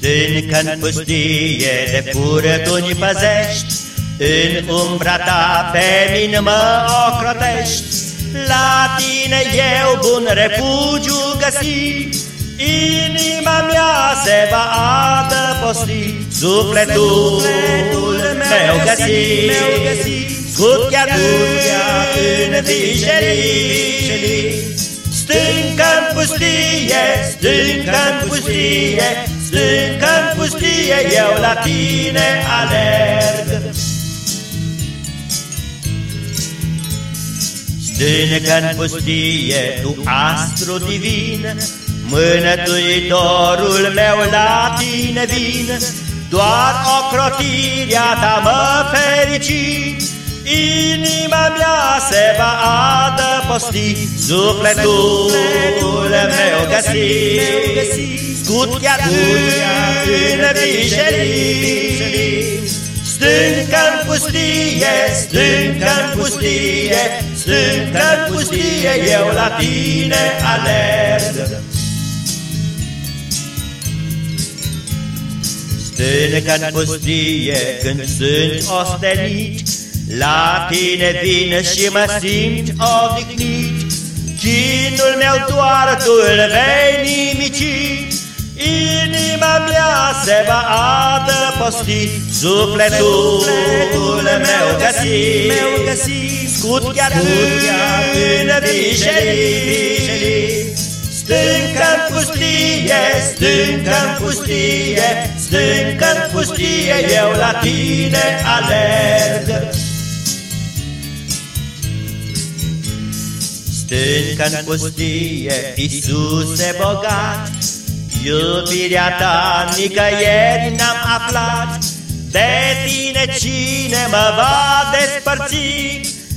Stâncă-n pustie de furtuni păzești, În umbra ta pe mine mă ocrotești, La tine eu bun refugiu găsi, Inima mea se va adăposti, Sufletul, meu găsi, Scutia în vijerii, Stâncă-n pustie, stâncă-n pustie, Stâncă-n pustie, eu la tine alerg. Stâncă-n pustie, tu astru divin, Mânătuitorul meu la tine vin, Doar ocrotirea ta mă fericit, Inima mea se va adăposti, Sufletul meu găsi, Scutia în vijerii. Stâncă-n pustie, stâncă-n pustie, stâncă-n pustie, Eu la tine alerg. Stâncă-n pustie când sunt ostenit, La tine vin și mă simt odihnit, Chinul meu doar tu-l vei nimici, Inima mea se va adăposti, Sufletul meu găsi, meu găsi Scut chiar în vijerii. Stâncă-n pustie, stâncă-n pustie, stâncă-n pustie, Eu la tine alerg. Stâncă-n pustie, Iisuse bogat, Iubirea ta nicăieri n-am aflat, De tine cine mă va despărți?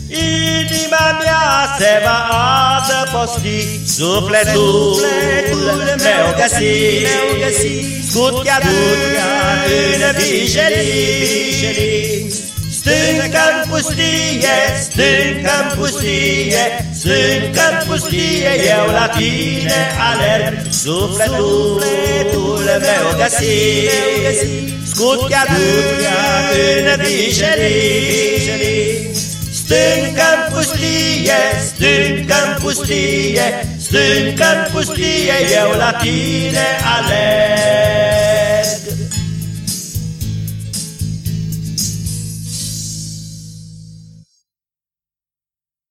Inima mea se va adăposti, Sufletul, meu găsi, Scutia în vijerii. Stâncă-n pustie, stâncă-n pustie, stâncă-n pustie, Eu la tine alerg, sufletul meu găsi, Scutia în vijerii. Stâncă-n pustie, stâncă-n pustie, stâncă-n pustie, Eu la tine alerg.